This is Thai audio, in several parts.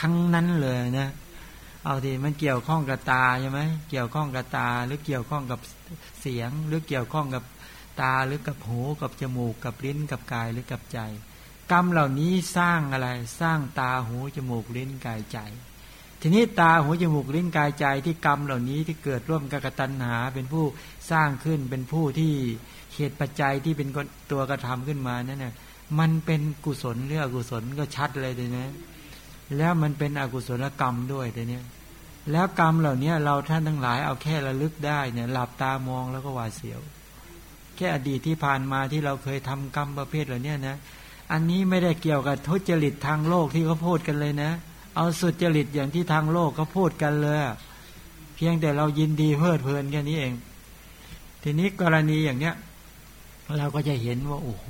ทั้งนั้นเลยนะ เอาทีมันเกี่ยวข้องกับตาใช่ไหมเกี่ยวข้องกับตาหรือเกี่ยวข้องกับเสียง หรือเกี่ยวข้องกับตาหรือกับหูกับจมูกกับลิ้นกับกายหรือกับใจ กรรมเหล่านี้สร้างอะไรสร้างตาหูจมูกลิ้นกายใจ ทีนี้ตาหูจมูกลิ้นกายใจที่กรรมเหล่านี้ที่เกิดร่วมกับกตัญหาเป็นผู้สร้างขึ้นเป็นผู้ที่เหตุปัจจัยที่เป็นตัวกระทำขึ้นมานั่นน่ะมันเป็นกุศลหรืออกุศลก็ชัดเลยเลยนะ แล้วมันเป็นอกุศลกรรมด้วยแต่เนี้ยแล้วกรรมเหล่านี้เราท่านทั้งหลายเอาแค่ระลึกได้เนี่ยหลับตามองแล้วก็หวาดเสียว แค่อดีตที่ผ่านมาที่เราเคยทำกรรมประเภทเหล่านี้นะ อันนี้ไม่ได้เกี่ยวกับทุจริตทางโลกที่เขาพูดกันเลยนะ เอาสุจริตอย่างที่ทางโลกเขาพูดกันเลย เพียงแต่เรายินดีเพลิดเพลินแค่นี้เอง ทีนี้กรณีอย่างเนี้ย เราก็จะเห็นว่าโอ้โห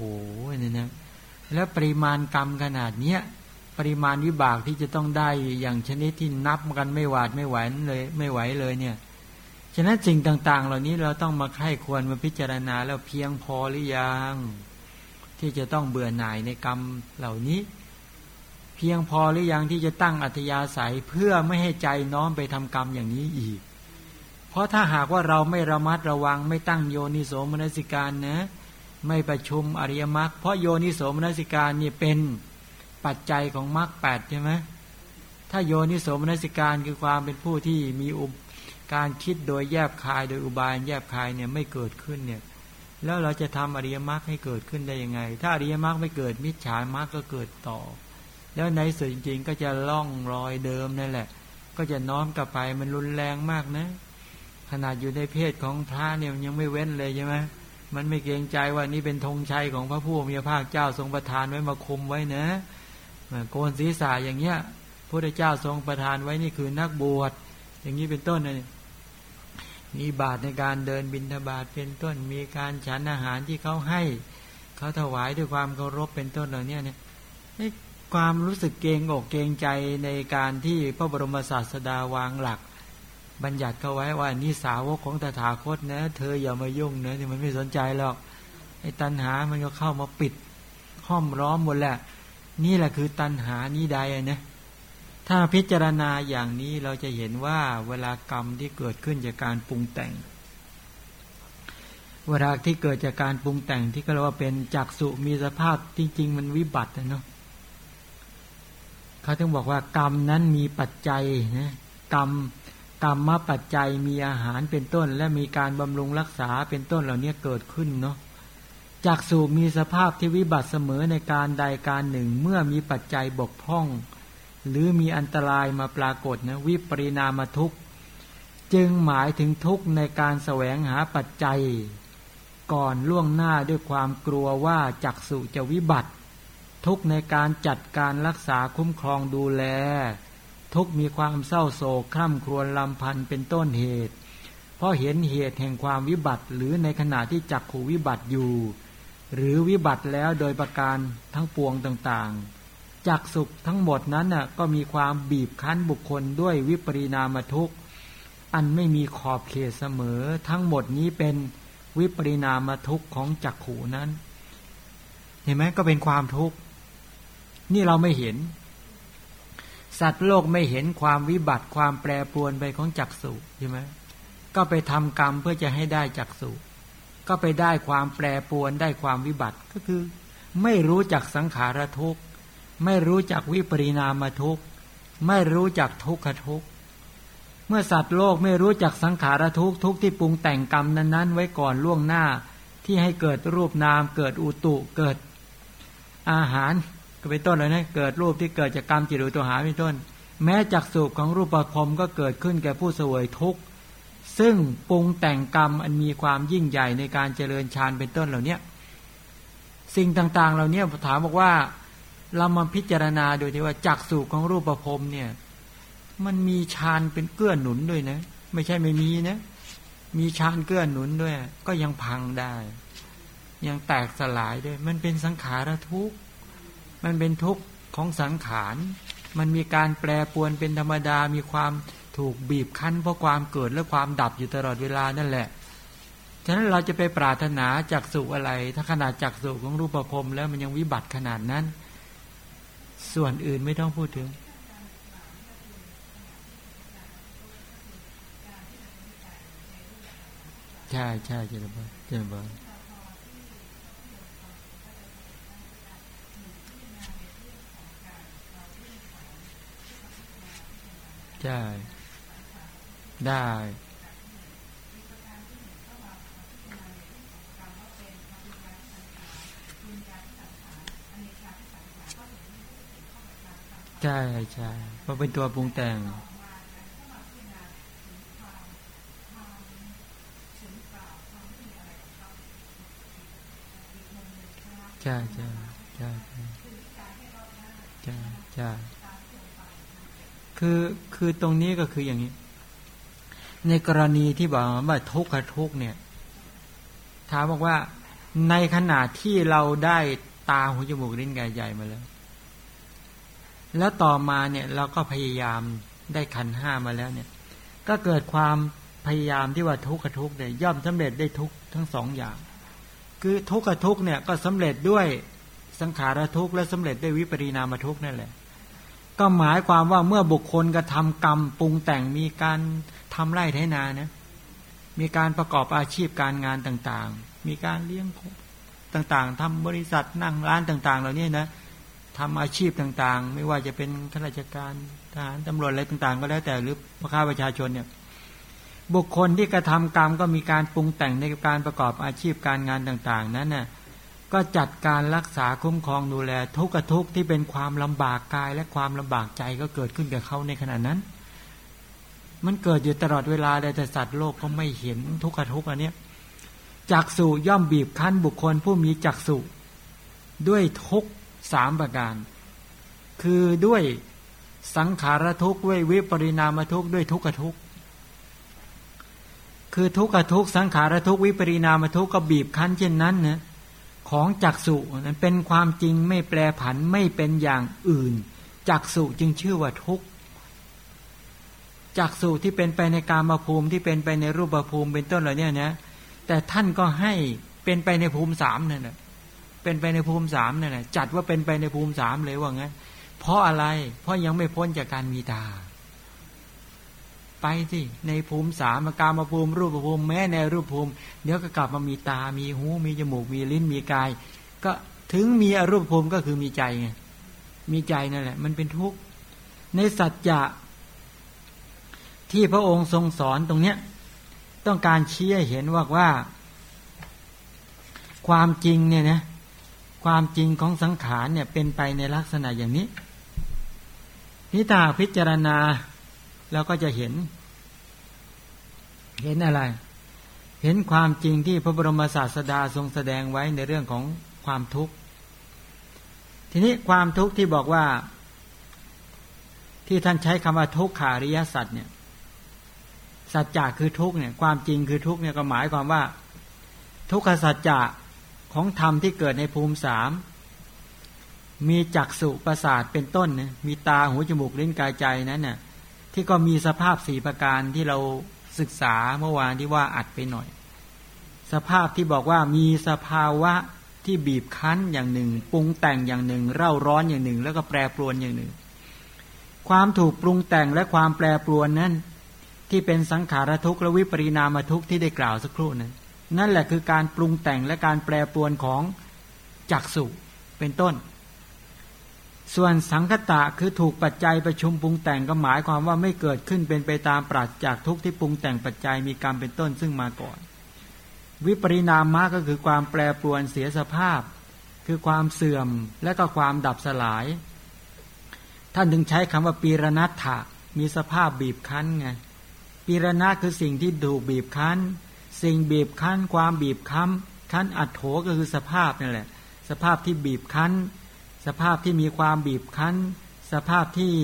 นี่นะแล้วปริมาณกรรมขนาดเนี้ย ปริมาณวิบากที่จะต้องได้อย่างชนิดที่นับกันไม่หวาดไม่ไหวเลยไม่ไหวเลยเนี่ยฉะนั้นสิ่งต่าง ๆ เหล่านี้เราต้องมาไข้ควรมาพิจารณาแล้วเพียงพอหรือยัง ที่จะต้องเบื่อหน่ายในกรรมเหล่านี้ เพียงพอหรือยังที่จะตั้งอัธยาศัยเพื่อไม่ให้ใจน้อมไปทำกรรมอย่างนี้อีก เพราะถ้าหากว่าเราไม่ระมัดระวังไม่ตั้งโยนิโสมนสิการนะ ไม่ประชุมอริยมรรคเพราะโยนิโสมนสิการนี่เป็น ปัจจัยของมรรคแปดใช่ไหมถ้าโยนิโสมนสิการคือความเป็นผู้ที่มีอุบการคิดโดยแยบคายโดยอุบายแยบคายเนี่ยไม่เกิดขึ้นเนี่ยแล้วเราจะทำอริยมรรคให้เกิดขึ้นได้ยังไง ถ้าอริยมรรคไม่เกิดมิจฉามรรคก็เกิดต่อ แล้วในสุดจริง ๆ ก็จะล่องรอยเดิมนั่นแหละ ก็จะน้อมกลับไปมันรุนแรงมากนะ ขนาดอยู่ในเพศของพระเนี่ยยังไม่เว้นเลยใช่ไหมมันไม่เกรงใจว่านี่เป็นธงชัยของพระผู้มีพระภาคเจ้าทรงประทานไว้มาคุมไว้นะ โกนศีรษะอย่างเงี้ยพระเจ้าทรงประทานไว้นี่คือนักบวชอย่างนี้เป็นต้นนะมีบาตรในการเดินบินทบาทเป็นต้น มีการฉันอาหารที่เขาให้เขาถวายด้วยความเคารพเป็นต้นเหล่านี้เนี่ยความรู้สึกเกงอกเกงใจในการที่พระบรมศาสดาวางหลัก บัญญัติเขาไว้ว่านี่สาวกของตถาคตนะเธออย่ามายุ่งนะที่มันไม่สนใจหรอกไอ้ตัณหามันก็เข้ามาปิดห้อมร้อมหมดแหละ นี่แหละคือตัณหานี้ใดนะถ้าพิจารณาอย่างนี้เราจะเห็นว่าเวลากรรมที่เกิดขึ้นจากการปรุงแต่ง เวลาที่เกิดจากการปรุงแต่งที่ก็เรียกว่าเป็นจักสุมีสภาพจริง ๆ มันวิบัตินะเนาะเขาต้องบอกว่ากรรมนั้นมีปัจจัยนะกรรมกรรมมาปัจจัยมีอาหารเป็นต้น และมีการบำรุงรักษาเป็นต้นเหล่านี้เกิดขึ้นเนาะ จักสูมีสภาพที่วิบัติเสมอในการใดการหนึ่งเมื่อมีปัจจัยบกพร่อง หรือมีอันตรายมาปรากฏนะวิปริณามทุกจึงหมายถึงทุกในการแสวงหาปัจจัย ก่อนล่วงหน้าด้วยความกลัวว่าจักสุจะวิบัติ ทุกในการจัดการรักษาคุ้มครองดูแล ทุกมีความเศร้าโศกคร่ำครวญลำพันธ์เป็นต้นเหตุ เพราะเห็นเหตุแห่งความวิบัติหรือในขณะที่จักขูวิบัติอยู่ หรือวิบัติแล้วโดยประการทั้งปวงต่างๆ จากสุขทั้งหมดนั้นน่ะก็มีความบีบคั้นบุคคลด้วยวิปริณามทุกข์ อันไม่มีขอบเขตเสมอ ทั้งหมดนี้เป็นวิปริณามทุกข์ของจักขูนั้น เห็นไหมก็เป็นความทุกข์ นี่เราไม่เห็น สัตว์โลกไม่เห็นความวิบัติความแปรปรวนไปของจักสุใช่ไหมก็ไปทำกรรมเพื่อจะให้ได้จักสุ ก็ไปได้ความแปรปวนได้ความวิบัติก็คือ ไม่รู้จักสังขารทุกข์ไม่รู้จักวิปริณามทุกข์ไม่รู้จักทุกขทุกข์เมื่อสัตว์โลกไม่รู้จักสังขารทุกข์ทุกที่ปรุงแต่งกรรมนั้นๆ ไว้ก่อนล่วงหน้า ที่ให้เกิดรูปนาม เกิดอุตุเกิด อาหารก็เป็นต้นเลยนะเกิดรูปที่เกิดจากกรรมจิตอุตุหาเป็นต้น แม้จักสุขของรูปประคมก็เกิดขึ้นแก่ผู้เสวยทุกข์ ซึ่งปรุงแต่งกรรมอันมีความยิ่งใหญ่ในการเจริญฌานเป็นต้นเหล่านี้สิ่งต่างๆเหล่านี้ถามบอกว่าเรามาพิจารณาโดยที่ว่าจักสูของรูปประพรมเนี่ย มันมีฌานเป็นเกื้อหนุนด้วยนะ ไม่ใช่ไม่มีนะ มีฌานเกื้อหนุนด้วย ก็ยังพังได้ ยังแตกสลายด้วย มันเป็นสังขารทุกข์มันเป็นทุกข์ของสังขาร มันมีการแปรปวนเป็นธรรมดามีความ ถูกบีบคั้นเพราะความเกิดและความดับอยู่ตลอดเวลานั่นแหละ ฉะนั้นเราจะไปปรารถนาจากสุอะไร ถ้าขนาดจากสุของรูปภพแล้วมันยังวิบัติขนาดนั้น ส่วนอื่นไม่ต้องพูดถึง ใช่ใช่เจริญบอลเจริญบอลใช่ ได้ ใช่ใช่เพราะเป็นตัวปรุงแต่งใช่ใช่ใช่ใช่ใช่คือคือตรงนี้ก็คืออย่างนี้ ในกรณีที่บอกว่าทุกข์กับทุกข์เนี่ยถามบอกว่าในขณะที่เราได้ตาหูจมูกลิ้นกายใหญ่มาแล้ว แล้วต่อมาเนี่ยเราก็พยายามได้ขันห้ามาแล้วเนี่ย ก็เกิดความพยายามที่ว่าทุกข์กับทุกข์เนี่ยย่อมสำเร็จได้ทุกทั้งสองอย่าง คือทุกข์กับทุกข์เนี่ยก็สำเร็จด้วยสังขารทุกข์และสำเร็จด้วยวิปริณามทุกข์นั่นแหละ ก็หมายความว่าเมื่อบุคคลกระทากรรมปรุงแต่งมีการทำไร่ไถนานะมีการประกอบอาชีพการงานต่างๆ มีการเลี้ยงต่างๆทำบริษัทนั่งร้านต่าง ๆ เหล่านี้นะทำอาชีพต่างๆ ไม่ว่าจะเป็นข้าราชการทหารตำรวจอะไรต่างๆ ก็แล้วแต่หรือพ่อค้าประชาชนเนี่ยบุคคลที่กระทำกรรมก็มีการปรุงแต่งในการประกอบอาชีพการงานต่าง ๆ นั้นน่ะ ก็จัดการรักษาคุ้มครองดูแล ทุกข์ทุกข์ที่เป็นความลำบากกายและความลำบากใจก็เกิดขึ้นกับเขาในขณะนั้น มันเกิดอยู่ตลอดเวลาแต่สัตว์โลกก็ไม่เห็นทุกข์ทุกข์อันนี้จักสุย่อมบีบคั้นบุคคลผู้มีจักสุด้วยทุกสามประการ คือด้วยสังขารทุกข์ด้วยวิปริณามทุกข์ด้วยทุกขทุกข์คือทุกขทุกข์สังขารทุกข์วิปริณามทุกข์ก็บีบคั้นเช่นนั้นนะ ของจักสุนั้นเป็นความจริงไม่แปรผันไม่เป็นอย่างอื่น จักสุจึงชื่อว่าทุกจักสุที่เป็นไปในกามาภูมิที่เป็นไปในรูปภูมิเป็นต้นเหล่านี้นะแต่ท่านก็ให้เป็นไปในภูมิสามนั่นแหละเป็นไปในภูมิสามนั่นแหละจัดว่าเป็นไปในภูมิสามเลยว่างั้นเพราะอะไร เพราะยังไม่พ้นจากการมีตา ไปสิในภูมิสามการมาภูมิ รูปภูมิแม้ในรูปภูมิ เดี๋ยวก็กลับมามีตา มีหู มีจมูก มีลิ้น มีกาย ก็ถึงมีอรูปภูมิก็คือมีใจไง มีใจนั่นแหละ มันเป็นทุกข์ ในสัจจะที่พระองค์ทรงสอนตรงเนี้ย ต้องการเชี้ให้เห็นว่าว่า ความจริงเนี่ยนะความจริงของสังขารเนี่ยเป็นไปในลักษณะอย่างนี้นิตาพิจารณา เราก็จะเห็น เห็นอะไร เห็นความจริงที่พระบรมศาสดาทรงแสดงไว้ในเรื่องของความทุกข์ ทีนี้ความทุกข์ที่บอกว่า ที่ท่านใช้คำว่าทุกขาริยสัตว์เนี่ย สัจจะคือทุกเนี่ย ความจริงคือทุกเนี่ยก็หมายความว่า ทุกขสัจจะของธรรมที่เกิดในภูมิสามมีจักสุประสาทเป็นต้นนะมีตาหูจมูกลิ้นกายใจนั้นน่ะ ที่ก็มีสภาพสี่ประการที่เราศึกษาเมื่อวานที่ว่าอัดไปหน่อย สภาพที่บอกว่ามีสภาวะที่บีบคั้นอย่างหนึ่ง ปรุงแต่งอย่างหนึ่ง เร่าร้อนอย่างหนึ่ง แล้วก็แปรปรวนอย่างหนึ่ง ความถูกปรุงแต่งและความแปรปรวนนั้น ที่เป็นสังขารทุกข์และวิปริณามทุกข์ที่ได้กล่าวสักครู่นั้น นั่นแหละคือการปรุงแต่งและการแปรปรวนของจักสุเป็นต้น ส่วนสังคตะคือถูกปัจจัยประชุมปรุงแต่งก็หมายความว่าไม่เกิดขึ้นเป็นไปตามปราศจากทุกที่ปรุงแต่งปัจจัยมีกรรมเป็นต้นซึ่งมาก่อน วิปริณามมาก็คือความแปรปรวนเสียสภาพ คือความเสื่อมและก็ความดับสลาย ท่านถึงใช้คำว่าปีรณัตถะมีสภาพบีบคั้นไงปีรณะคือสิ่งที่ถูกบีบคั้น สิ่งบีบคั้น ความบีบคั้นคั้นอัดโถก็คือสภาพนั่นแหละ สภาพที่บีบคั้น สภาพที่มีความบีบคั้น สภาพที่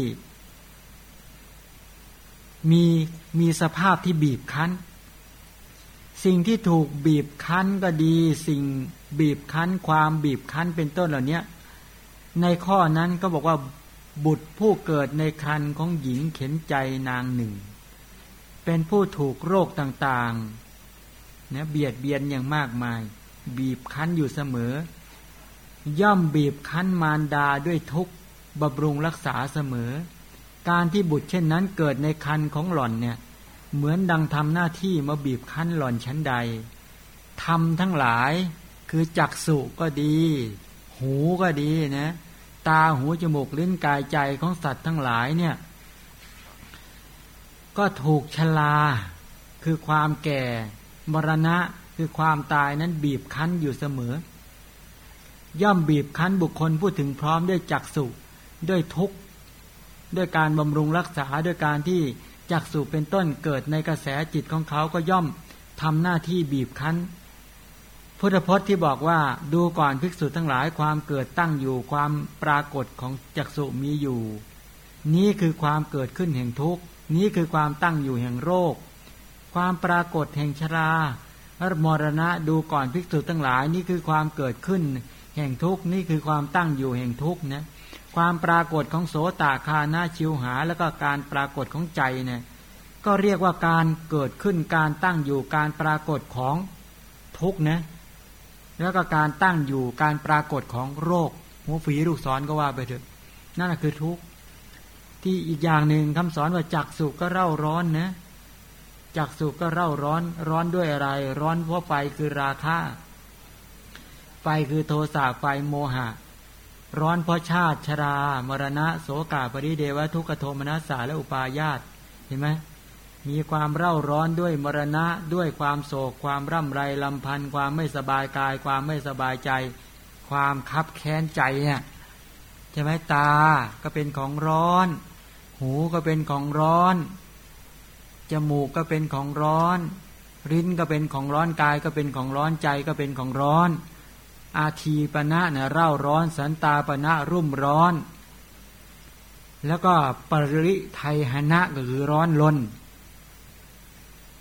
มีมีสภาพที่บีบคั้น สิ่งที่ถูกบีบคั้นก็ดี สิ่งบีบคั้น ความบีบคั้นเป็นต้นเหล่านี้ในข้อนั้นก็บอกว่าบุตรผู้เกิดในคันของหญิงเข็นใจนางหนึ่ง เป็นผู้ถูกโรคต่างๆนะเบียดเบียนอย่างมากมาย บีบคั้นอยู่เสมอ ย่อมบีบคั้นมารดาด้วยทุกบำรุงรักษาเสมอ การที่บุตรเช่นนั้นเกิดในคันของหล่อนเนี่ยเหมือนดังทำหน้าที่มาบีบคั้นหล่อนชั้นใดทำทั้งหลายคือจักสุก็ดี หูก็ดีนะตาหูจมูกลิ้นกายใจของสัตว์ทั้งหลายเนี่ยก็ถูกชลา คือความแก่ มรณะคือความตายนั้นบีบคั้นอยู่เสมอ ย่อมบีบคั้นบุคคลพูดถึงพร้อมด้วยจักสุด้วยทุกข์ด้วยการบำรุงรักษาด้วยการที่จักสุเป็นต้นเกิดในกระแสจิตของเขาก็ย่อมทำหน้าที่บีบคั้น พุทธพจน์ที่บอกว่าดูก่อนภิกษุทั้งหลายความเกิดตั้งอยู่ความปรากฏของจักสุมีอยู่ นี้คือความเกิดขึ้นแห่งทุกข์นี้คือความตั้งอยู่แห่งโรค ความปรากฏแห่งชรามรณะดูก่อนภิกษุทั้งหลาย นี่คือความเกิดขึ้น แห่งทุกข์นี่คือความตั้งอยู่แห่งทุกข์นะความปรากฏของโสตคานาชิวหา แล้วก็การปรากฏของใจเนี่ยก็เรียกว่าการเกิดขึ้นการตั้งอยู่การปรากฏของทุกนะแล้วก็การตั้งอยู่การปรากฏของโรคหัวฝีลูกศรก็ว่าไปเถอะนั่นคือทุกที่อีกอย่างหนึ่งคำสอนว่าจักสุก็เร่าร้อนนะจักสุก็เร่าร้อนร้อนด้วยอะไร ร้อนเพราะไฟคือราคะ ไฟคือโทสะไฟโมหะ ร้อนเพราะชาติชรา มรณะ โสกาปริเดวะทุกขโทมนัสสาและอุปาญาตเห็นไหมมีความเร่าร้อนด้วยมรณะด้วยความโศก ความร่ำไรลำพันธ์ความไม่สบายกาย ความไม่สบายใจ ความคับแค้นใจเนี่ยใช่ไหมตาก็เป็นของร้อน หูก็เป็นของร้อน จมูกก็เป็นของร้อน ริ้นก็เป็นของร้อนกายก็เป็นของร้อนใจก็เป็นของร้อนอ อาทีปณะเนี่เร่าร้อนสันตาปณะรุ่มร้อน แล้วก็ปริไทหนะก็คือร้อนลน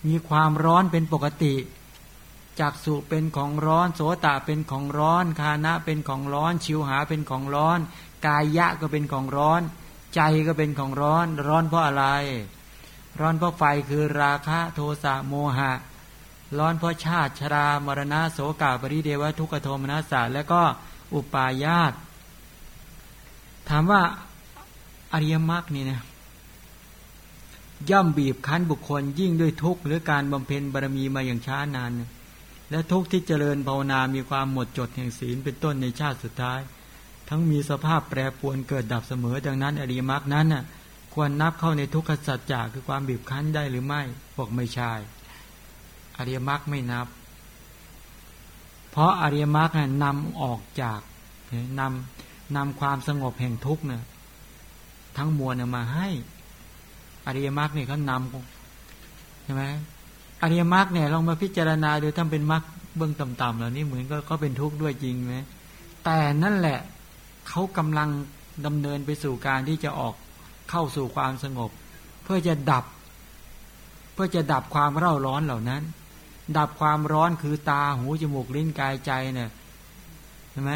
มีความร้อนเป็นปกติจักสุเป็นของร้อนโสตะเป็นของร้อน คานะเป็นของร้อน ชิวหาเป็นของร้อน กายะก็เป็นของร้อน ใจก็เป็นของร้อน ร้อนเพราะอะไร ร้อนเพราะไฟคือราคะโทสะโมหะ ร้อนเพราะชาติชรามรณะโสกาปริเดวะทุกขโทมนัสสาและก็อุปาญาตถามว่าอริยมรรคนี่นะย่อมบีบคั้นบุคคลยิ่งด้วยทุกข์หรือการบำเพ็ญบารมีมาอย่างช้านาน และทุกข์ที่เจริญภาวนามีความหมดจดแห่งศีลเป็นต้นในชาติสุดท้าย ทั้งมีสภาพแปรปวนเกิดดับเสมอ ดังนั้น อริยมรรคนั้นน่ะควรนับเข้าในทุกขสัจจะคือความบีบคั้นได้หรือไม่บอกไม่ใช่ อริยมรรคไม่นับ เพราะอริยมรรคนำออกจากนำนำความสงบแห่งทุกเนี่ยทั้งมวลมาให้ อริยมรรคเนี่ยเขานำใช่ไหมอริยมรรคเนี่ยลองมาพิจารณาดูถ้าเป็นมรรคเบื้องต่ำๆเหล่านี้เหมือนก็ก็เป็นทุกข์ด้วยจริงไหมแต่นั่นแหละเขากำลังดำเนินไปสู่การที่จะออกเข้าสู่ความสงบ เพื่อจะดับ เพื่อจะดับความเร่าร้อนเหล่านั้น ดับความร้อนคือตาหูจมูกลิ้นกายใจเนี่ยเห็นไหม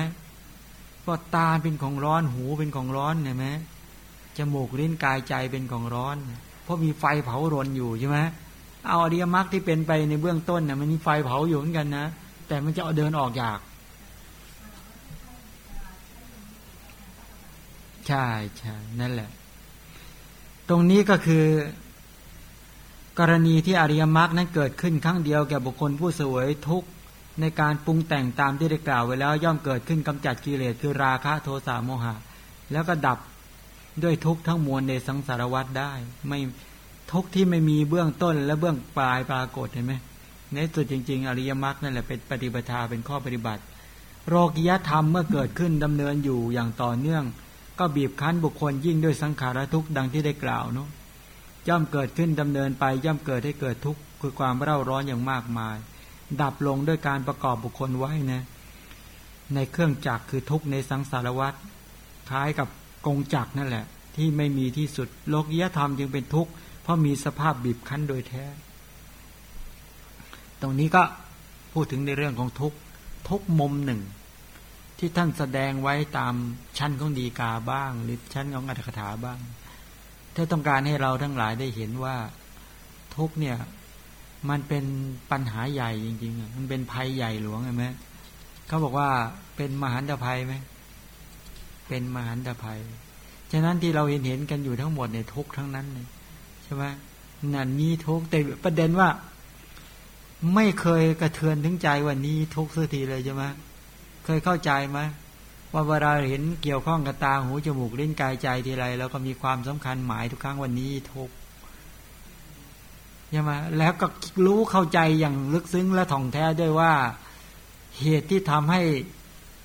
ก็ตาเป็นของร้อนหูเป็นของร้อนเห็นไหมจมูกลิ้นกายใจเป็นของร้อน เพราะมีไฟเผารนอยู่ใช่ไหมเอาอริยมรรคที่เป็นไปในเบื้องต้นเนี่ยมันมีไฟเผาอยู่เหมือนกันนะแต่มันจะเอาเดินออกอยากใช่ใช่นั่นแหละ ตรงนี้ก็คือ กรณีที่อริยมรรคนั้นเกิดขึ้นครั้งเดียวแก่บุคคลผู้สวยทุกข์ในการปรุงแต่งตามที่ได้กล่าวไว้แล้ว ย่อมเกิดขึ้นกำจัดกิเลสคือราคะโทสะโมหะ แล้วก็ดับด้วยทุกข์ทั้งมวลในสังสารวัฏได้ ไม่ทุกข์ที่ไม่มีเบื้องต้นและเบื้องปลายปรากฏเห็นไหมในสุดจริง ๆ อริยมรรคนั่นแหละเป็นปฏิปทาเป็นข้อปฏิบัติ โรกิยธรรมเมื่อเกิดขึ้นดำเนินอยู่อย่างต่อเนื่อง ก็บีบคั้นบุคคลยิ่งด้วยสังขารทุกข์ดังที่ได้กล่าวเนาะ ย่อมเกิดขึ้นดำเนินไปย่อมเกิดให้เกิดทุกข์คือความเร่าร้อนอย่างมากมาย ดับลงด้วยการประกอบบุคคลไว้นะในเครื่องจักรคือทุกข์ในสังสารวัฏคล้ายกับกงจักรนั่นแหละ ที่ไม่มีที่สุดโลกียธรรมจึงเป็นทุกข์เพราะมีสภาพบีบคั้นโดยแท้ ตรงนี้ก็พูดถึงในเรื่องของทุกข์ทุกมุมหนึ่ง ที่ท่านแสดงไว้ตามชั้นของดีกาบ้าง หรือชั้นของอัตถกถาบ้าง ถ้าต้องการให้เราทั้งหลายได้เห็นว่าทุกเนี่ย มันเป็นปัญหาใหญ่จริงๆมันเป็นภัยใหญ่หลวงใช่ไหมเขาบอกว่าเป็นมหันตภัยไหมเป็นมหันตภัยฉะนั้นที่เราเห็นเห็นกันอยู่ทั้งหมดเนี่ยทุกทั้งนั้นเลยใช่ไหมนั่นนี้ทุกแต่ประเด็นว่า ไม่เคยกระเทือนถึงใจวันนี้ทุกสักทีเลยใช่ไหมเคยเข้าใจไหม ว่าเวลาเห็นเกี่ยวข้องกับตาหูจมูกลิ้นกายใจทีไรแล้วก็มีความสำคัญหมายทุกครั้งวันนี้ทุกใช่ไหมแล้วก็รู้เข้าใจอย่างลึกซึ้งและถ่องแท้ด้วยว่าเหตุที่ทำให้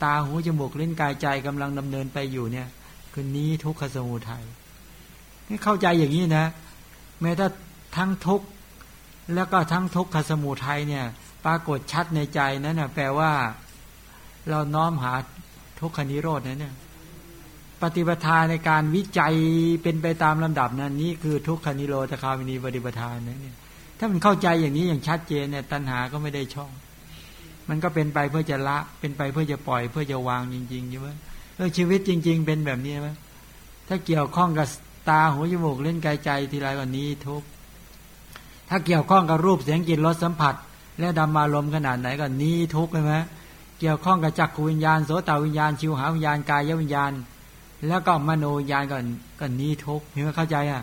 ตาหูจมูกลิ้นกายใจกำลังดำเนินไปอยู่เนี่ย คือนี้ทุกขสมุทัยเข้าใจอย่างนี้นะ แม้ถ้าทั้งทุกแล้วก็ทั้งทุกขสมุทัยเนี่ย ปรากฏชัดในใจนั้นนะแปลว่า เราน้อมหา ทุกขนิโรธนะเนี่ยปฏิปทาในการวิจัยเป็นไปตามลำดับนั้นนี้คือทุกขนิโรธคามินีปฏิปทานนะเนี่ยถ้ามันเข้าใจอย่างนี้อย่างชัดเจนเนี่ยตัณหาก็ไม่ได้ช่อง มันก็เป็นไปเพื่อจะละ เป็นไปเพื่อจะปล่อย เพื่อจะวางจริงๆใช่ไหมเออชีวิตจริง ๆ เป็นแบบนี้ไหมถ้าเกี่ยวข้องกับตาหูจมูกเล่นกายใจทีไรวันนี้ทุกถ้าเกี่ยวข้องกับรูปเสียงกลิ่นรสสัมผัส และดำมาลมขนาดไหนก็นี้ทุกใช่ไหม เกี่ยวข้องกับจักรวิญญาณโสตวิญญาณ ชิวหาวิญญาณกายวิญญาณ แล้วก็มโนวิญญาณก่อนก็นี้ทุกเห็นไหมเข้าใจอะ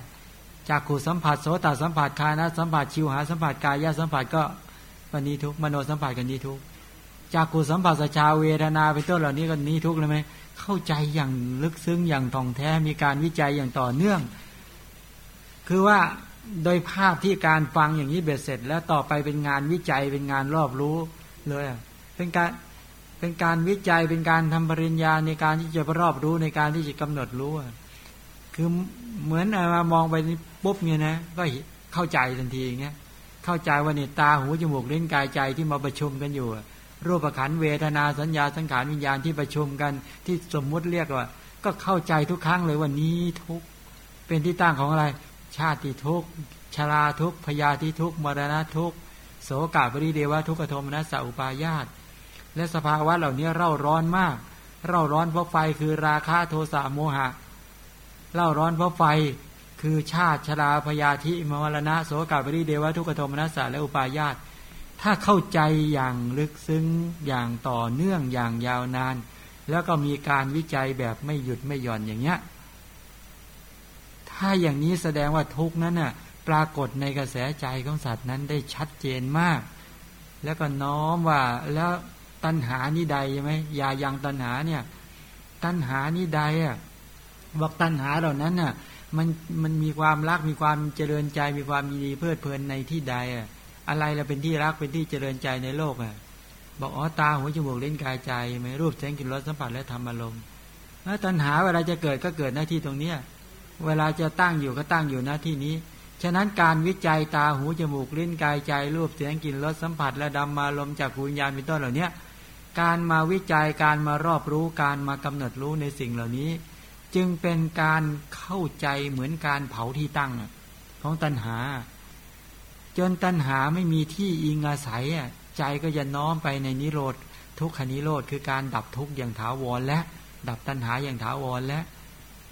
จักขูสัมผัสโสตสัมผัสคานะสัมผัสชิวหาสัมผัสกายสัมผัสก็วันนี้ทุกมโนสัมผัสกันนี้ทุกจากขูสัมผัสสชาเวทนาไปต้นเหล่านี้ก็นี้ทุกเลยไหมเข้าใจอย่างลึกซึ้งอย่างท่องแท้มีการวิจัยอย่างต่อเนื่อง คือว่าโดยภาพที่การฟังอย่างนี้เบ็ดเสร็จ แล้วต่อไปเป็นงานวิจัยเป็นงานรอบรู้เลยเป็นการ เป็นการวิจัยเป็นการทำปริญญาในการที่จะรอบรู้ในการที่จะกำหนดรู้คือเหมือนมามองไปปุ๊บเนี่ยนะก็เข้าใจทันทีอย่างเงี้ยเข้าใจว่าเนี่ยตาหูจมูกเล่นกายใจที่มาประชุมกันอยู่ รูปขันเวทนาสัญญาสังขารวิญญาณที่ประชุมกัน ที่สมมุติเรียกว่า ก็เข้าใจทุกครั้งเลยว่านี้ทุกเป็นที่ตั้งของอะไร ชาติทุกชราทุกพยาธิทุกมรณะทุกโสกาบริเดวะทุกขโทมนัสสอุปายาต และสภาวะเหล่านี้เร่าร้อนมาก เร่าร้อนเพราะไฟคือราคะโทสะโมหะ เร่าร้อนเพราะไฟคือชาติชราพยาธิมรณะโสกาบริเดวะทุกขโทมนัสสะและอุปายาตถ้าเข้าใจอย่างลึกซึ้งอย่างต่อเนื่องอย่างยาวนาน แล้วก็มีการวิจัยแบบไม่หยุดไม่หย่อนอย่างเงี้ยถ้าอย่างนี้แสดงว่าทุกนั้นน่ะปรากฏในกระแสใจของสัตว์นั้นได้ชัดเจนมาก แล้วก็น้อมว่าแล้ว ตัณหานี่ใดใช่ไหมยายังตัณหาเนี่ย ตัณหานี่ใดอะบอกตัณหาเหล่านั้นน่ะ มันมันมีความรักมีความเจริญใจมีความยินดีเพลิดเพลินในที่ใดอะ อะไรเราเป็นที่รักเป็นที่เจริญใจในโลกอะ บอกอ๋อตาหูจมูกเล่นกายใจไหมรูปเสียงกลิ่นรสสัมผัสและธรรมอารมณ์แล้วตัณหาเวลาจะเกิดก็เกิดหน้าที่ตรงเนี้ยเวลาจะตั้งอยู่ก็ตั้งอยู่หน้าที่นี้ ฉะนั้นการวิจัยตาหูจมูกลิ้นกายใจ รูปเสียงกลิ่นรสสัมผัสและดำมาลมจากวิญญาณเป็นต้นเหล่านี้ การมาวิจัยการมารอบรู้การมากำหนดรู้ในสิ่งเหล่านี้ จึงเป็นการเข้าใจเหมือนการเผาที่ตั้งของตัณหา จนตัณหาไม่มีที่อิงอาศัยใจก็จะน้อมไปในนิโรธทุกขนิโรธคือการดับทุกข์อย่างถาวรและ ดับตัณหาอย่างถาวรและ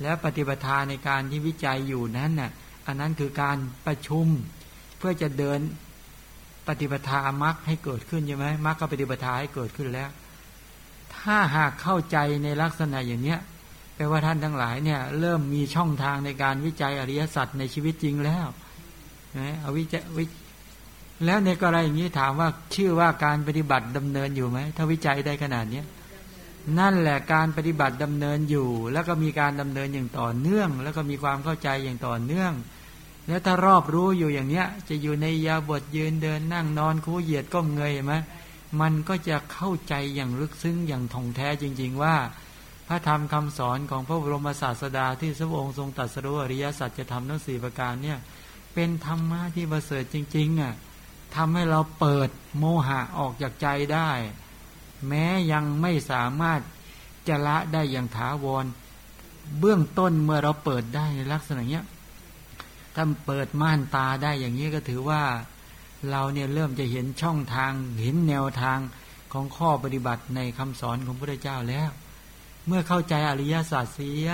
และปฏิปทาในการที่วิจัยอยู่นั้นน่ะอันนั้นคือการประชุมเพื่อจะเดิน ปฏิปทามรรคให้เกิดขึ้นใช่ไหมมรรคก็ปฏิปทาให้เกิดขึ้นแล้ว ถ้าหากเข้าใจในลักษณะอย่างเนี้ยแปลว่าท่านทั้งหลายเนี่ยเริ่มมีช่องทางในการวิจัยอริยสัจในชีวิตจริงแล้วนะเอาวิจัยวิแล้วในกรณีอย่างนี้ถามว่าชื่อว่าการปฏิบัติดำเนินอยู่ไหมถ้าวิจัยได้ขนาดเนี้ยนั่นแหละการปฏิบัติดำเนินอยู่ แล้วก็มีการดำเนินอย่างต่อเนื่อง แล้วก็มีความเข้าใจอย่างต่อเนื่อง แล้วถ้ารอบรู้อยู่อย่างเนี้ย จะอยู่ในยาบทยืนเดินนั่งนอนคู่เหยียดก้มเงยไหมมันก็จะเข้าใจอย่างลึกซึ้งอย่างท่องแท้จริง ๆ ว่า พระธรรมคำสอนของพระบรมศาสดาที่พระองค์ทรงตรัสรู้อริยสัจจะทำทั้งสี่ประการเนี่ย เป็นธรรมะที่ประเสริฐจริง ๆอะทำให้เราเปิดโมหะออกจากใจได้ แม้ยังไม่สามารถจะละได้อย่างถาวร เบื้องต้นเมื่อเราเปิดได้ในลักษณะเนี้ย ถ้าเปิดม่านตาได้อย่างนี้ก็ถือว่าเราเนี่ยเริ่มจะเห็นช่องทางเห็นแนวทางของข้อปฏิบัติในคำสอนของพระเจ้าแล้ว เมื่อเข้าใจอริยสัจเสีย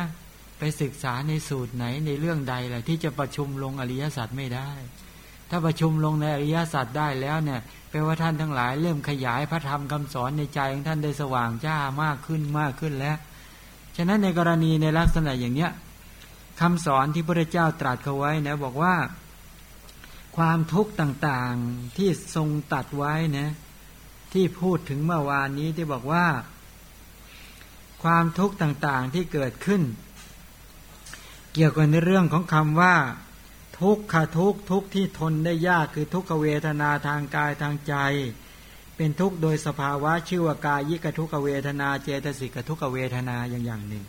ไปศึกษาในสูตรไหนในเรื่องใดแหละที่จะประชุมลงอริยศาสัจไม่ได้ ถ้าประชุมลงในอริยศาสัจได้แล้วเนี่ยแปลว่าท่านทั้งหลาย เริ่มขยายพระธรรมคำสอนในใจของท่านได้สว่างจ้ามากขึ้นมากขึ้นแล้ว ฉะนั้นในกรณีในลักษณะอย่างเนี้ย คำสอนที่พระเจ้าตรัสเขาไว้นะบอกว่า ความทุกข์ต่างๆที่ทรงตัดไว้นะที่พูดถึงเมื่อวานนี้ที่บอกว่า ความทุกข์ต่างๆที่เกิดขึ้น เกี่ยวกับในเรื่องของคำว่า ทุกขทุกทุกที่ทนได้ยากคือทุกขเวทนาทางกายทางใจ เป็นทุกข์โดยสภาวะชื่อว่ากายิกทุกขเวทนาเจตสิกทุกขเวทนาอย่างอย่างหนึ่ง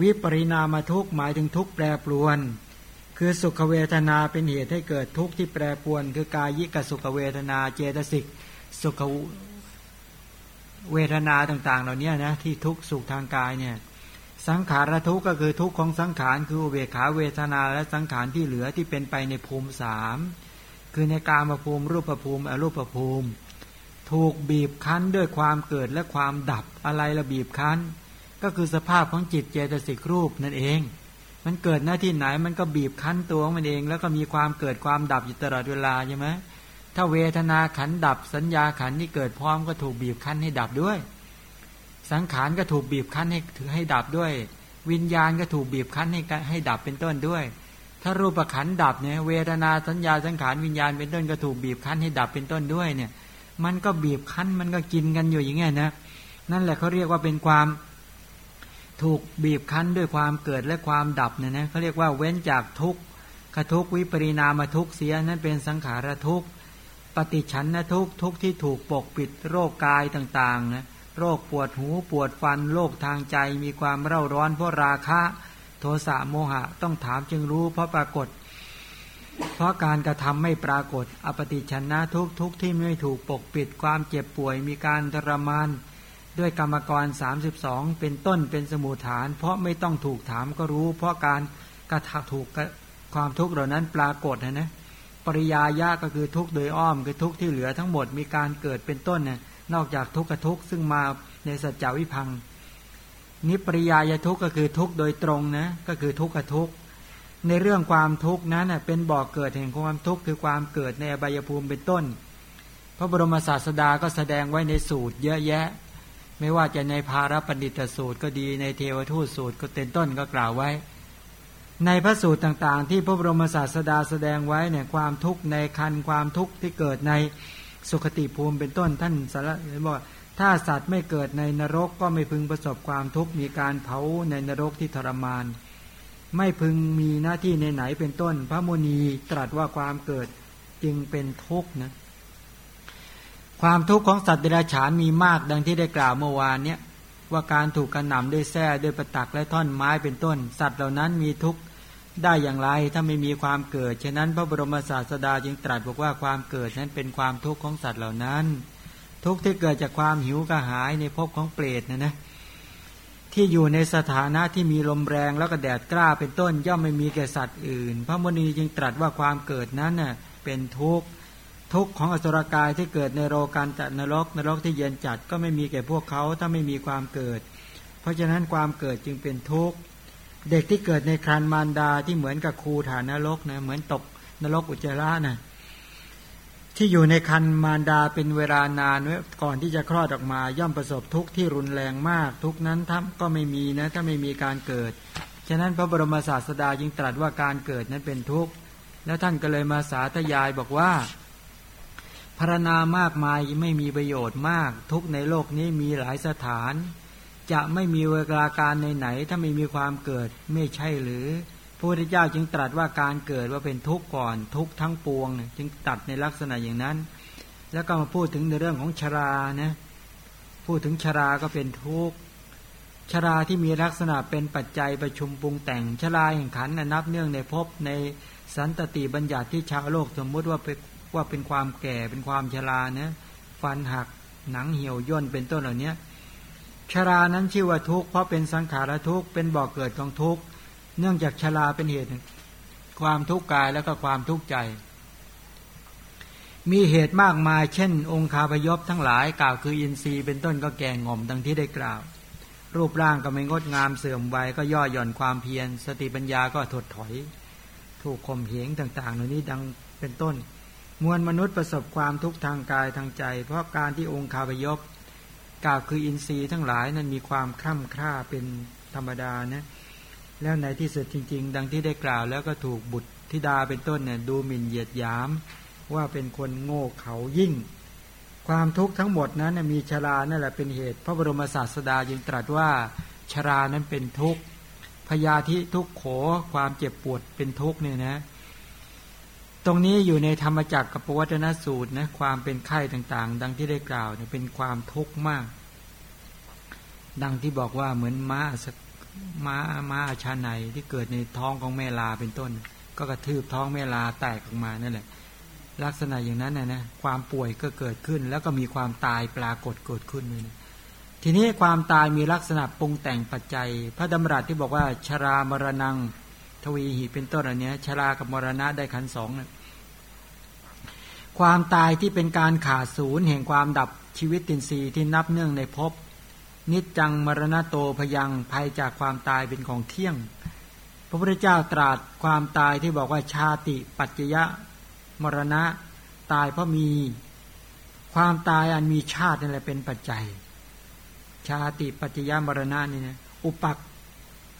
วิปริณามทุกหมายถึงทุกแปรปรวน คือสุขเวทนาเป็นเหตุให้เกิดทุกข์ที่แปรปรวน คือกายิกสุขเวทนาเจตสิกสุขเวทนาต่าง ๆ เหล่านี้นะที่ทุกสุขทางกายเนี่ยสังขารทุกข์ก็คือทุกข์ของสังขารคือเวขาเวทนาและสังขารที่เหลือที่เป็นไปในภูมิสามคือในกามภูมิรูปภูมิอรูปภูมิ ถูกบีบคั้นด้วยความเกิดและความดับอะไรละบีบคั้น ก็คือสภาพของจิตเจตสิกรูปนั่นเอง มันเกิดหน้าที่ไหนมันก็บีบคั้นตัวมันเอง แล้วก็มีความเกิดความดับอยู่ตลอดเวลาใช่ไหมถ้าเวทนาขันดับสัญญาขันที่เกิดพร้อมก็ถูกบีบคั้นให้ดับด้วย สังขารก็ถูกบีบคั้นให้ถือให้ดับด้วย วิญญาณก็ถูกบีบคั้นให้ให้ดับเป็นต้นด้วย ถ้ารูปขันดับเนี่ยเวทนาสัญญาสังขารวิญญาณเป็นต้นก็ถูกบีบคั้นให้ดับเป็นต้นด้วยเนี่ย มันก็บีบคั้นมันก็กินกันอยู่อย่างเงี้ยนะนั่นแหละเขาเรียกว่าเป็นความ ถูกบีบคั้นด้วยความเกิดและความดับเนี่ยนะเขาเรียกว่าเว้นจากทุกขทุกวิปริณามทุกเสียนั่นเป็นสังขารทุกปฏิชันนะทุกทุกที่ถูกปกปิดโรคกายต่างๆนะโรคปวดหูปวดฟันโรคทางใจมีความเร่าร้อนเพราะราคะ โทสะโมหะต้องถามจึงรู้เพราะปรากฏ เพราะการกระทำไม่ปรากฏ อปฏิชันนะทุกทุกที่ไม่ถูกปกปิดความเจ็บป่วยมีการทรมาน ด้วยกรรมกร 32 เป็นต้นเป็นสมุฐาน เพราะไม่ต้องถูกถามก็รู้ เพราะการกระทำถูกความทุกข์เหล่านั้นปรากฏนะนะปริยายาก็คือทุกข์โดยอ้อมคือทุกข์ที่เหลือทั้งหมดมีการเกิดเป็นต้นเนี่ยนอกจากทุกข์กับทุกข์ซึ่งมาในสัจจวิพังนิปริยายทุกข์ก็คือทุกข์โดยตรงนะก็คือทุกข์กับทุกข์ในเรื่องความทุกข์นั้นเป็นบ่อกเกิดแห่งความทุกข์คือความเกิดในอบายภูมิเป็นต้น พระบรมศาสดาก็แสดงไว้ในสูตรเยอะแยะ ไม่ว่าจะในภารปณิตสูตรก็ดีในเทวทูตสูตรก็เต็นต้นก็กล่าวไว้ ในพระสูตรต่างๆ ที่พระบรมศาสดาแสดงไว้เนี่ยความทุกข์ในคันความทุกข์ที่เกิดในสุขติภูมิเป็นต้นท่านสารบอกถ้าสัตว์ไม่เกิดในนรกก็ไม่พึงประสบความทุกข์มีการเผาในนรกที่ทรมาน ไม่พึงมีหน้าที่ในไหนเป็นต้น พระโมนีตรัสว่าความเกิดจึงเป็นทุกข์นะ ความทุกข์ของสัตว์เดรัจฉานมีมากดังที่ได้กล่าวเมื่อวานเนี้ยว่าการถูกกระหน่ำด้วยแส้ด้วยประตักและท่อนไม้เป็นต้น สัตว์เหล่านั้นมีทุกข์ได้อย่างไรถ้าไม่มีความเกิด ฉะนั้นพระบรมศาสดาจึงตรัสบอกว่าความเกิดนั้นเป็นความทุกข์ของสัตว์เหล่านั้น ทุกข์ที่เกิดจากความหิวกระหายในภพของเปรตนะนะที่อยู่ในสถานะที่มีลมแรงแล้วก็แดดกล้าเป็นต้นย่อมไม่มีแก่สัตว์อื่น พระมณีจึงตรัสว่าความเกิดนั้นน่ะเป็นทุกข์ ทุกข์ของอสุรกายที่เกิดในโรการจัดนรกนรกที่เย็นจัดก็ไม่มีแก่พวกเขาถ้าไม่มีความเกิด เพราะฉะนั้นความเกิดจึงเป็นทุกข์เด็กที่เกิดในครันมารดาที่เหมือนกับครูฐานนรกนะเหมือนตกนรกอุจจาระนะที่อยู่ในคันมารดาเป็นเวลานานก่อนที่จะคลอดออกมา ย่อมประสบทุกข์ที่รุนแรงมาก ทุกนั้นถ้าก็ไม่มีนะถ้าไม่มีการเกิด ฉะนั้นพระบรมศาสดาจึงตรัสว่าการเกิดนั้นเป็นทุกข์แล้วท่านก็เลยมาสาธยายบอกว่า พารณามากมายไม่มีประโยชน์มาก ทุกในโลกนี้มีหลายสถาน จะไม่มีเวลาการในไหนถ้าไม่มีความเกิดไม่ใช่หรือพระพุทธเจ้าจึงตรัสว่าการเกิดว่าเป็นทุกข์ก่อนทุกข์ทั้งปวง จึงตัดในลักษณะอย่างนั้น แล้วก็มาพูดถึงในเรื่องของชรานะพูดถึงชราก็เป็นทุกข์ชราที่มีลักษณะเป็นปัจจัยประชุมปรุงแต่งชราแห่งขันนับเนื่องในภพในสันตติบัญญัติที่ชาวโลกสมมุติว่าเป็น ว่าเป็นความแก่เป็นความชรานะฟันหักหนังเหี่ยวย่นเป็นต้นเหล่านี้ชรานั้นชื่อว่าทุกข์เพราะเป็นสังขารทุกข์เป็นบ่อกเกิดของทุกข์เนื่องจากชราเป็นเหตุ ความทุกข์กายแล้วก็ความทุกข์ใจ มีเหตุมากมาย เช่น องค์คาพยพทั้งหลายกล่าวคืออินทรีย์เป็นต้นก็แก่ง่อมดังที่ได้กล่าว รูปร่างก็ไม่งดงามเสื่อมวัยก็ย่อหย่อนความเพียร สติปัญญาก็ถดถอย ถูกข่มเหงต่างๆเหล่านี้ดังเป็นต้น มวลมนุษย์ประสบความทุกข์ทางกายทางใจ เพราะการที่องค์คาพยพกล่าวคืออินทรีย์ทั้งหลายนั้นมีความคล่ำคร่าเป็นธรรมดานะแล้วในที่สุดจริง ๆ ดังที่ได้กล่าวแล้วก็ถูกบุตรธิดาเป็นต้นเนี่ยดูหมิ่นเหยียดยาม ว่าเป็นคนโง่เขายิ่ง ความทุกข์ทั้งหมดนั้นมีชรานั่นแหละเป็นเหตุ พระบรมศาสดาจึงตรัสว่าชรานั้นเป็นทุกข์พยาธิทุกโขความเจ็บปวดเป็นทุกข์เนี่ยนะ ตรงนี้อยู่ในธรรมจักรกับปวัตนสูตรนะความเป็นไข้ต่างๆ ดังที่ได้กล่าวเนี่ยเป็นความทุกข์มาก ดังที่บอกว่าเหมือนม้าม้าม้าอาชาในที่เกิดในท้องของแม่ลาเป็นต้น ก็กระทืบท้องแม่ลาแตกออกมานั่นแหละ ลักษณะอย่างนั้นนะนะความป่วยก็เกิดขึ้น แล้วก็มีความตายปรากฏเกิดขึ้นเลยนะทีนี้ความตายมีลักษณะปรุงแต่งปัจจัย พระดำรัสที่บอกว่าชรามรณง ทวีหิเป็นต้นอันนี้ชรากับมรณะได้ขันสองนะความตายที่เป็นการขาดศูนย์แห่งความดับชีวิตตินทรีย์ที่นับเนื่องในภพนิจจังมรณะโตพยังภัยจากความตายเป็นของเที่ยง พระพุทธเจ้าตรัสความตายที่บอกว่าชาติปัจจยะมรณะตายเพราะมี ความตายอันมีชาตินั่แหละเป็นปัจจัย ชาติปัจจยะมรณะนี่นะอุปัก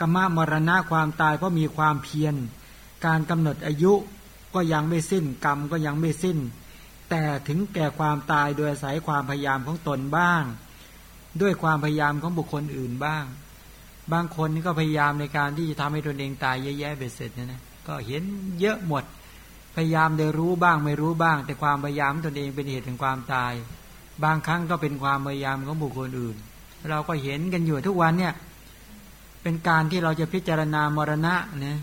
กรรมมรณะความตายเพราะมีความเพียร การกำหนดอายุก็ยังไม่สิ้นกรรมก็ยังไม่สิ้น แต่ถึงแก่ความตายโดยอาศัยความพยายามของตนบ้าง ด้วยความพยายามของบุคคลอื่นบ้าง บางคนนี่ก็พยายามในการที่จะทำให้ตนเองตายแย่ๆเบ็ดเสร็จนะนะก็เห็นเยอะหมดพยายามได้รู้บ้างไม่รู้บ้าง แต่ความพยายามตนเองเป็นเหตุแห่งความตาย บางครั้งก็เป็นความพยายามของบุคคลอื่น เราก็เห็นกันอยู่ทุกวันเนี่ย เป็นการที่เราจะพิจารณามรณะนะ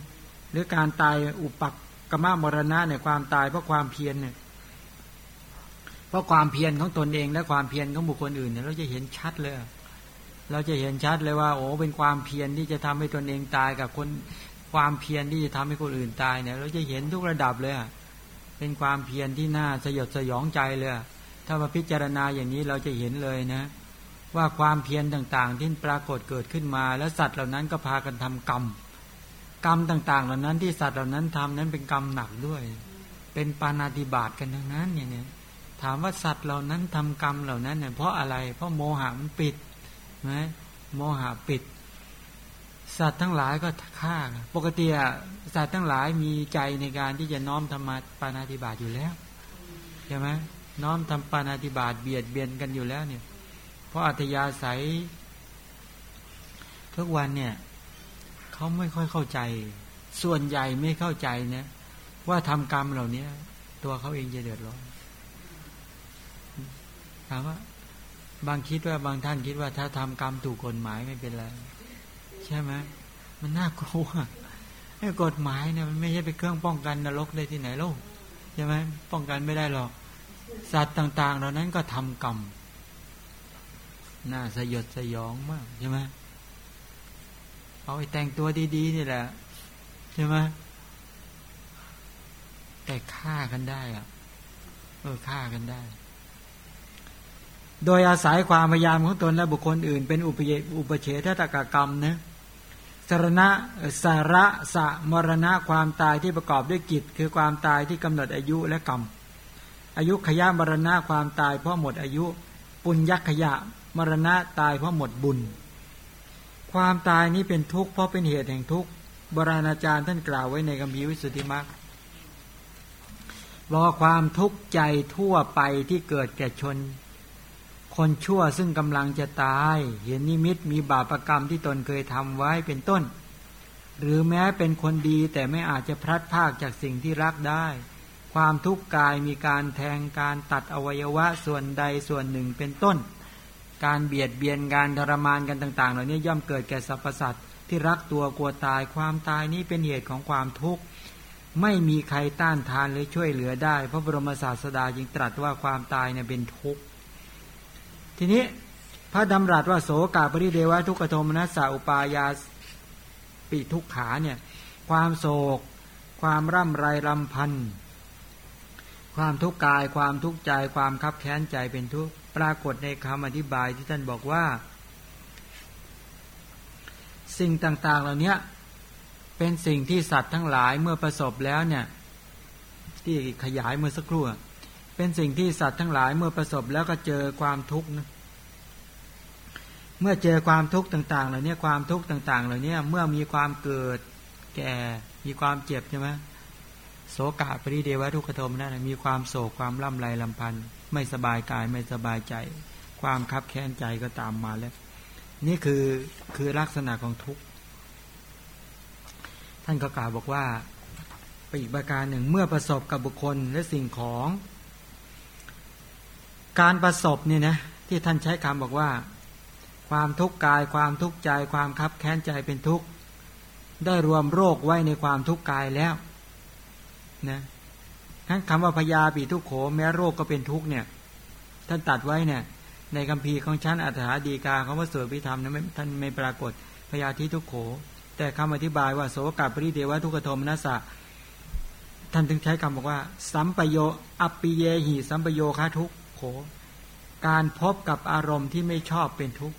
หรือการตายอุปักกรรมมรณะเนี่ยความตายเพราะความเพียรเนี่ยเพราะความเพียรของตนเองและความเพียรของบุคคลอื่นเนี่ยเราจะเห็นชัดเลย เราจะเห็นชัดเลยว่า โอ้เป็นความเพียรที่จะทำให้ตนเองตายกับคนความเพียรที่จะทำให้คนอื่นตายเนี่ย เราจะเห็นทุกระดับเลยเป็นความเพียรที่น่าสยดสยองใจเลยถ้ามาพิจารณาอย่างนี้เราจะเห็นเลยนะ ว่าความเพียรต่างๆ ที่ปรากฏเกิดขึ้นมา แล้วสัตว์เหล่านั้นก็พากันทำกรรม กรรมต่างๆ เหล่านั้นที่สัตว์เหล่านั้นทำนั้นเป็นกรรมหนักด้วย เป็นปานาติบาตกันทั้งนั้นเนี่ยถามว่าสัตว์เหล่านั้นทำกรรมเหล่านั้นเนี่ยเพราะอะไร เพราะโมหะมันปิดไหมโมหะปิด สัตว์ทั้งหลายก็ฆ่า ปกติสัตว์ทั้งหลายมีใจในการที่จะน้อมธรรมปานาธิบาตอยู่แล้วใช่ไหมน้อมทำปานาธิบาตเบียดเบียนกันอยู่แล้วเนี่ย เพราะอัธยาศัย ทุกวันเนี่ยเขาไม่ค่อยเข้าใจ ส่วนใหญ่ไม่เข้าใจเนี่ยว่าทำกรรมเหล่านี้ตัวเขาเองจะเดือดร้อนถามว่า บางคิดว่าบางท่านคิดว่า ถ้าทำกรรมถูกกฎหมายไม่เป็นไรใช่ไหมมันน่ากลัวไอ้กฎหมายเนี่ยมันไม่ใช่เป็นเครื่องป้องกันนรกได้ที่ไหนโลกใช่ไหมป้องกันไม่ได้หรอก สัตว์ต่าง ๆ เหล่านั้นก็ทำกรรม น่าสยดสยองมากใช่ไหมเอาไอ้แต่งตัวดีๆนี่แหละใช่ไหมแต่ฆ่ากันได้อะเออฆ่ากันได้ โดยอาศัยความพยายามของตนและบุคคลอื่น เป็นอุปเยอุปเฉทตกกรรมนะสารณะสาระสะมรณะความตายที่ประกอบด้วยกิจ คือความตายที่กำหนดอายุและกรรมอายุขยะมรณะความตายเพราะหมดอายุ ปุญญขยะ มรณะตายเพราะหมดบุญ ความตายนี้เป็นทุกข์เพราะเป็นเหตุแห่งทุกข์บราณาจารย์ท่านกล่าวไว้ในกัมภีวิสุทธิมรรคบอกความทุกข์ใจทั่วไปที่เกิดแก่ชน คนชั่วซึ่งกำลังจะตาย เห็นนิมิตมีบาปรกรรมที่ตนเคยทำไว้เป็นต้น หรือแม้เป็นคนดีแต่ไม่อาจจะพลัดพากจากสิ่งที่รักได้ ความทุกข์กายมีการแทงการตัดอวัยวะส่วนใดส่วนหนึ่งเป็นต้น การเบียดเบียนการทรมานกันต่าง ๆ เหล่านี้ย่อมเกิดแก่สรรพสัตว์ที่รักตัวกลัวตายความตายนี้เป็นเหตุของความทุกข์ไม่มีใครต้านทานหรือช่วยเหลือได้พระบรมศาสดาจึงตรัสว่าความตายเนี่ยเป็นทุกข์ทีนี้พระดำรัสว่าโสกาปริเดวะทุกขโทมนัสสาอุปายาปิทุกขาเนี่ยความโศก ความร่ำไรรำพัน ความทุกข์กาย ความทุกข์ใจ ความคับแค้นใจเป็นทุกข์ ปรากฏในคำอธิบายที่ท่านบอกว่า สิ่งต่างๆเหล่านี้เป็นสิ่งที่สัตว์ทั้งหลายเมื่อประสบแล้วเนี่ย ที่ขยายเมื่อสักครู่เป็นสิ่งที่สัตว์ทั้งหลายเมื่อประสบแล้วก็เจอความทุกข์นะเมื่อเจอความทุกข์ต่าง ๆ เหล่านี้ความทุกข์ต่าง ๆ เหล่านี้เมื่อมีความเกิด แก่ มีความเจ็บใช่ไหมโสกะปริเดวะทุกขโทมนั่นมีความโศกความล่ำไรลำพันธ์ ไม่สบายกายไม่สบายใจ ความคับแค้นใจก็ตามมาแล้ว นี่คือคือลักษณะของทุกข์ ท่านก็กล่าวบอกว่าไปอีกประการหนึ่งเมื่อประสบกับบุคคลและสิ่งของ การประสบเนี่ยนะที่ท่านใช้คำบอกว่า ความทุกข์กายความทุกข์ใจ ความคับแค้นใจเป็นทุกข์ได้รวมโรคไว้ในความทุกข์กายแล้วนะ ทั้นคำว่าพยาปีทุกโข แม้โรคก็เป็นทุกเนี่ยท่านตัดไว้เนี่ยในคัมภีร์ของชั้นอัฏฐาดีกาเขาว่าสวดพิธรรมนะท่านไม่ปรากฏพยาธิทุกโข แต่คำอธิบายว่าโสกับปริเดวะทุกขโทมนัสสะท่านถึงใช้คำบอกว่า สัมปโยอปปิเยหิสัมปโยคะทุกโข การพบกับอารมณ์ที่ไม่ชอบเป็นทุกข์